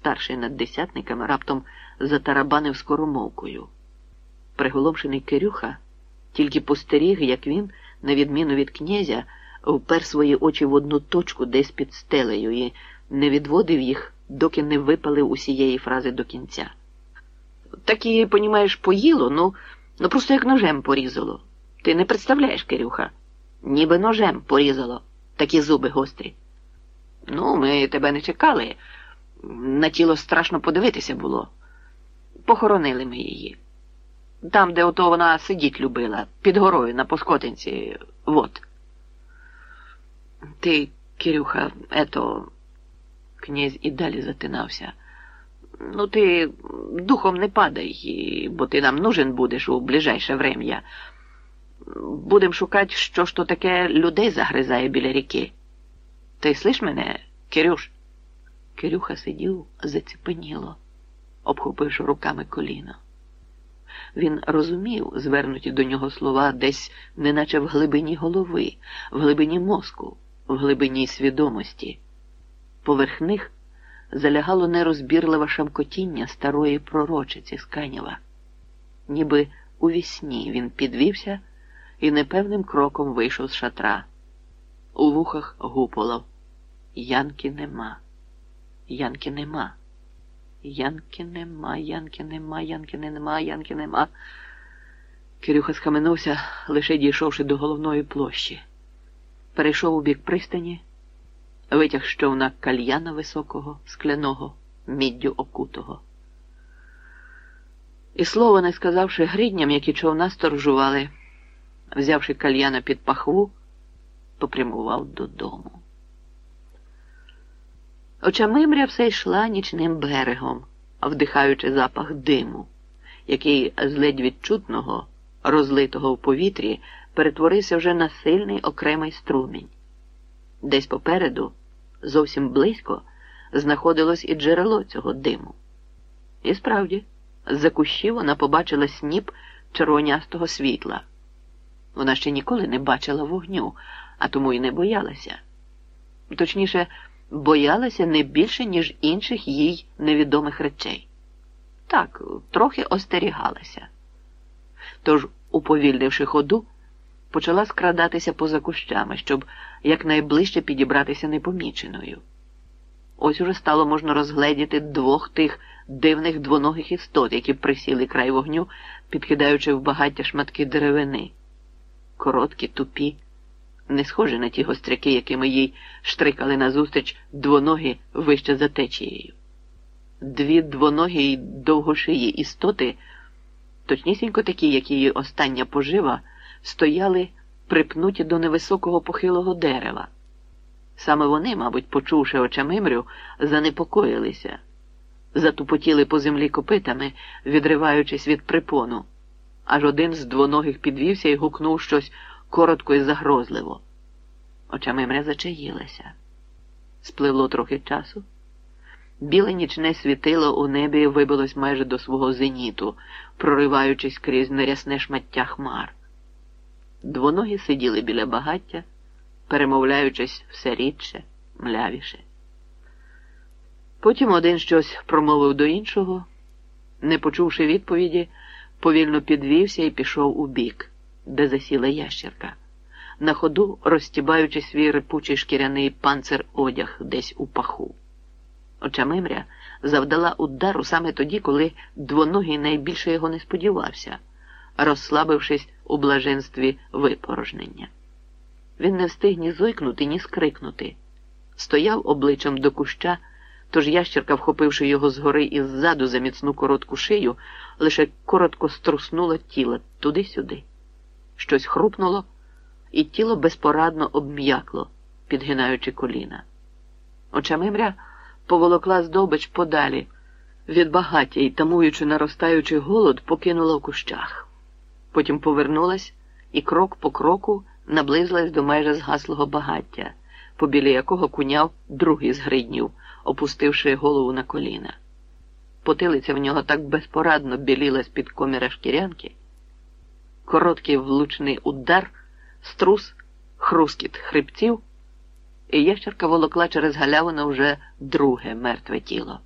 старший над десятниками, раптом затарабанив скоромовкою. Приголомшений Кирюха тільки постеріг, як він, на відміну від князя, впер свої очі в одну точку десь під стелею і не відводив їх, доки не випалив усієї фрази до кінця. Так її, понімаєш, поїло, ну, ну просто як ножем порізало. Ти не представляєш, Кирюха, ніби ножем порізало, такі зуби гострі. Ну, ми тебе не чекали. На тіло страшно подивитися було. Похоронили ми її. Там, де ото вона сидіть любила, під горою на Поскотинці, вот. Ти, Кирюха, ето, князь і далі затинався. Ну, ти духом не падай, бо ти нам нужен будеш у ближайше врем'я. Будем шукати, що ж то таке людей загризає біля ріки. Ти слиш мене, Кирюш? Кирюха сидів заціпеніло, обхопивши руками коліно. Він розумів звернуті до нього слова десь, неначе в глибині голови, в глибині мозку, в глибині свідомості. Поверх них залягало нерозбірливе шамкотіння старої пророчиці з Канєва. Ніби у вісні він підвівся і непевним кроком вийшов з шатра. У вухах гуполов. Янки нема. Янки нема. Янки нема, Янки нема, Янки нема, Янки нема. Кирюха схаменувся, лише дійшовши до головної площі. Перейшов у бік пристані, витяг з човна кальяна високого, скляного, міддю окутого. І слово не сказавши грідням, які човна сторожували, взявши кальяна під пахву, попрямував додому. Очамимря все йшла нічним берегом, вдихаючи запах диму, який з ледь відчутного, розлитого в повітрі, перетворився вже на сильний окремий струмінь. Десь попереду, зовсім близько, знаходилось і джерело цього диму. І справді, з-за кущів вона побачила сніп червонястого світла. Вона ще ніколи не бачила вогню, а тому й не боялася. Точніше, боялася не більше, ніж інших їй невідомих речей. Так, трохи остерігалася. Тож, уповільнивши ходу, почала скрадатися поза кущами, щоб якнайближче підібратися непоміченою. Ось уже стало можна розгледіти двох тих дивних двоногих істот, які присіли край вогню, підкидаючи в багаття шматки деревини. Короткі, тупі не схожі на ті гостряки, якими їй штрикали назустріч двоногі вище за течією. Дві двоногі й довгошиї істоти, точнісінько такі, як її остання пожива, стояли припнуті до невисокого похилого дерева. Саме вони, мабуть, почувши очамимрю, занепокоїлися, затупотіли по землі копитами, відриваючись від припону. Аж один з двоногих підвівся і гукнув щось коротко і загрозливо. Очами мря зачаїлася. Спливло трохи часу. Біле нічне світило у небі вибилось майже до свого зеніту, прориваючись крізь нерясне шмаття хмар. Двоногі сиділи біля багаття, перемовляючись все рідше, млявіше. Потім один щось промовив до іншого, не почувши відповіді, повільно підвівся і пішов у бік де засіла ящерка, на ходу розтібаючи свій рипучий шкіряний панцир одяг десь у паху. Очамимря завдала удару саме тоді, коли двоногий найбільше його не сподівався, розслабившись у блаженстві випорожнення. Він не встиг ні зойкнути, ні скрикнути. Стояв обличчям до куща, тож ящерка, вхопивши його згори і ззаду за міцну коротку шию, лише коротко струснула тіло туди-сюди щось хрупнуло, і тіло безпорадно обм'якло, підгинаючи коліна. Очамимря поволокла здобич подалі, від багаття і, тамуючи наростаючий голод, покинула в кущах. Потім повернулась і крок по кроку наблизилась до майже згаслого багаття, побіля якого куняв другий з гриднів, опустивши голову на коліна. Потилиця в нього так безпорадно біліла з-під коміра шкірянки короткий влучний удар, струс, хрускіт хребців, і ящерка волокла через галявину вже друге мертве тіло.